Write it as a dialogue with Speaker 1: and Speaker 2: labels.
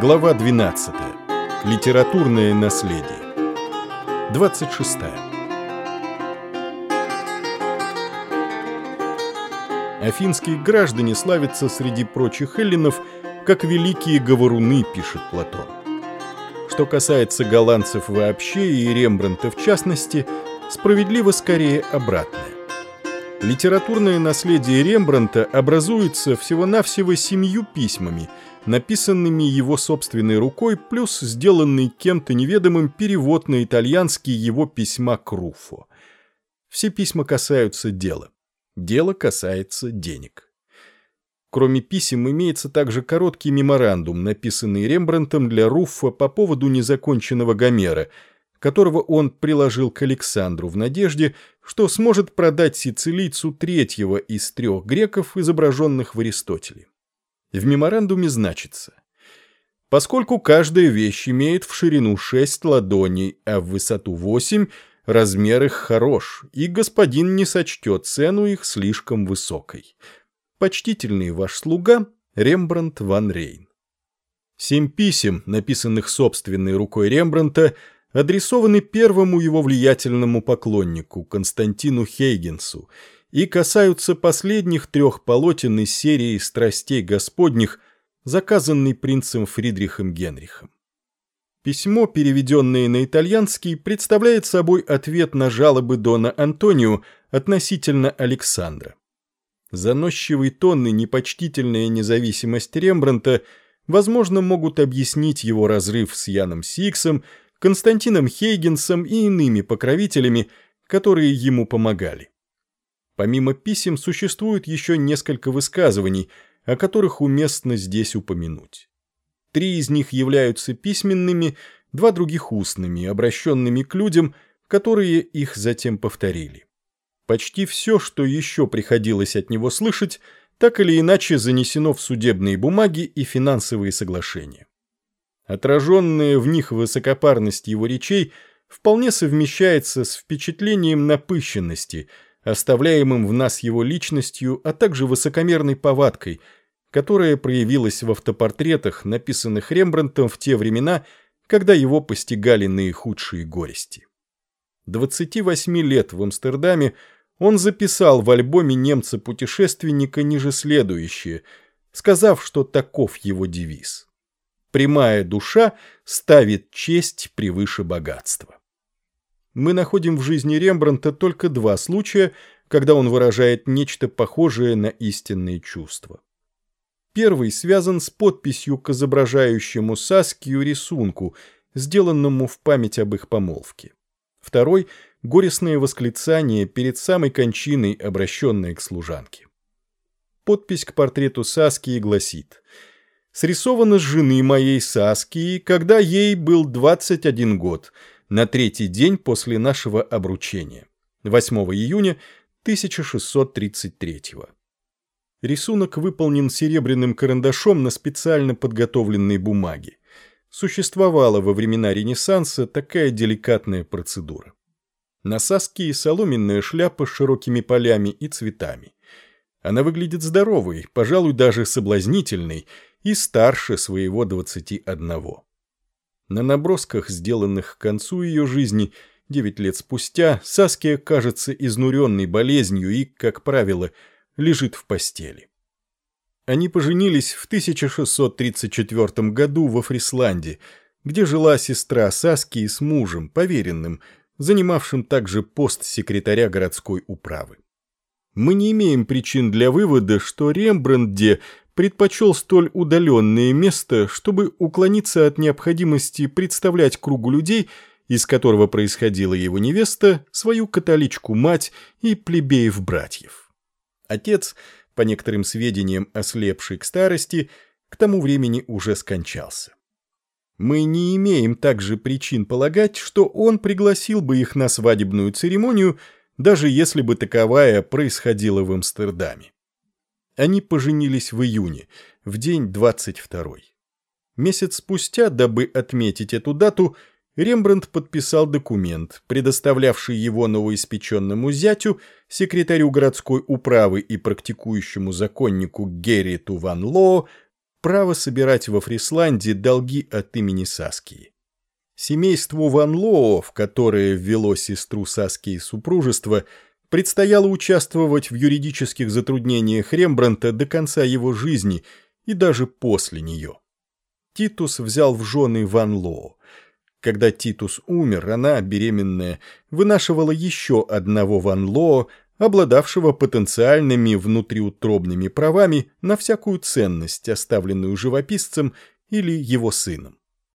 Speaker 1: Глава 12. Литературное наследие. 26. Афинские граждане славятся среди прочих эллинов как великие говоруны, пишет Платон. Что касается голландцев вообще и Рембрандта в частности, справедливо скорее обратное. Литературное наследие Рембрандта образуется всего-навсего семью письмами, написанными его собственной рукой, плюс сделанный кем-то неведомым перевод на итальянский его письма к Руфо. Все письма касаются дела. Дело касается денег. Кроме писем имеется также короткий меморандум, написанный Рембрандтом для Руффа по поводу незаконченного Гомера – которого он приложил к Александру в надежде, что сможет продать сицилийцу третьего из трех греков, изображенных в Аристотеле. В меморандуме значится Поскольку каждая вещь имеет в ширину 6 ладоней, а в высоту 8, размер их хорош, и господин не сочтет цену их слишком высокой. Почтительный ваш слуга Рембрандт ван Рейн. Семь писем, написанных собственной рукой Рембрандта, адресованы первому его влиятельному поклоннику, Константину Хейгенсу, и касаются последних трех полотен из серии «Страстей Господних», заказанной принцем Фридрихом Генрихом. Письмо, переведенное на итальянский, представляет собой ответ на жалобы Дона Антонио относительно Александра. Заносчивый тон и непочтительная независимость Рембранта, возможно, могут объяснить его разрыв с Яном Сиксом Константином Хейгенсом и иными покровителями, которые ему помогали. Помимо писем существует еще несколько высказываний, о которых уместно здесь упомянуть. Три из них являются письменными, два других устными, обращенными к людям, которые их затем повторили. Почти все, что еще приходилось от него слышать, так или иначе занесено в судебные бумаги и финансовые соглашения. Отраженная в них высокопарность его речей вполне совмещается с впечатлением напыщенности, оставляемым в нас его личностью, а также высокомерной повадкой, которая проявилась в автопортретах, написанных Рембрандтом в те времена, когда его постигали наихудшие горести. 28 лет в Амстердаме он записал в альбоме немца-путешественника ниже следующее, сказав, что таков его девиз – Прямая душа ставит честь превыше богатства. Мы находим в жизни Рембрандта только два случая, когда он выражает нечто похожее на истинные чувства. Первый связан с подписью к изображающему Саскию рисунку, сделанному в память об их помолвке. Второй – горестное восклицание перед самой кончиной, обращенное к служанке. Подпись к портрету Саскии гласит – срисована с жены моей Саски, когда ей был 21 год, на третий день после нашего обручения, 8 июня 1633 Рисунок выполнен серебряным карандашом на специально подготовленной бумаге. Существовала во времена Ренессанса такая деликатная процедура. На Саске соломенная шляпа с широкими полями и цветами. Она выглядит здоровой, пожалуй, даже соблазнительной – и старше своего 21. На набросках, сделанных к концу ее жизни, 9 лет спустя, Саския кажется изнуренной болезнью и, как правило, лежит в постели. Они поженились в 1634 году во Фрисланде, где жила сестра Саскии с мужем, поверенным, занимавшим также пост секретаря городской управы. Мы не имеем причин для вывода, что Рембрандте предпочел столь удаленное место, чтобы уклониться от необходимости представлять кругу людей, из которого происходила его невеста, свою католичку-мать и плебеев-братьев. Отец, по некоторым сведениям ослепший к старости, к тому времени уже скончался. Мы не имеем также причин полагать, что он пригласил бы их на свадебную церемонию, даже если бы таковая происходила в Амстердаме. Они поженились в июне, в день 22 Месяц спустя, дабы отметить эту дату, Рембрандт подписал документ, предоставлявший его новоиспеченному зятю, секретарю городской управы и практикующему законнику Герриту Ван Лоо, право собирать во Фрисланде долги от имени Саскии. Семейству Ван Лоо, в которое ввело сестру Саскии супружество, предстояло участвовать в юридических затруднениях Рембранта до конца его жизни и даже после нее. Титус взял в жены Ван Лоо. Когда Титус умер, она, беременная, вынашивала еще одного Ван Лоо, обладавшего потенциальными внутриутробными правами на всякую ценность, оставленную живописцем или его сыном.